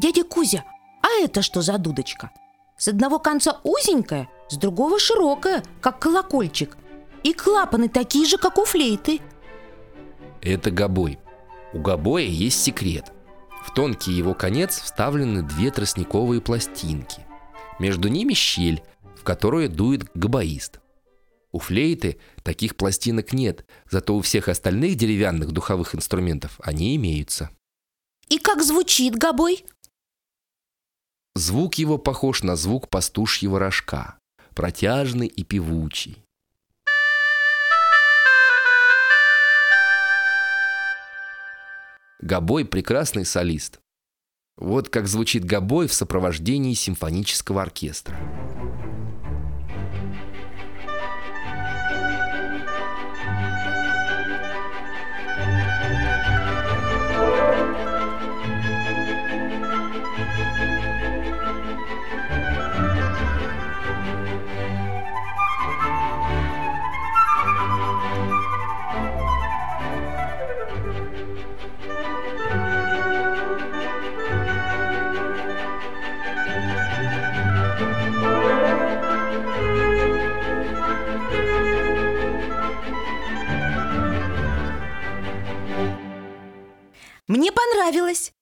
Дядя Кузя, а это что за дудочка? С одного конца узенькая, с другого широкая, как колокольчик. И клапаны такие же, как у флейты. Это гобой. У гобоя есть секрет. В тонкий его конец вставлены две тростниковые пластинки. Между ними щель, в которую дует гобоист. У флейты таких пластинок нет, зато у всех остальных деревянных духовых инструментов они имеются. И как звучит гобой? Звук его похож на звук пастушьего рожка, протяжный и певучий. Гобой – прекрасный солист. Вот как звучит гобой в сопровождении симфонического оркестра. Мне понравилось.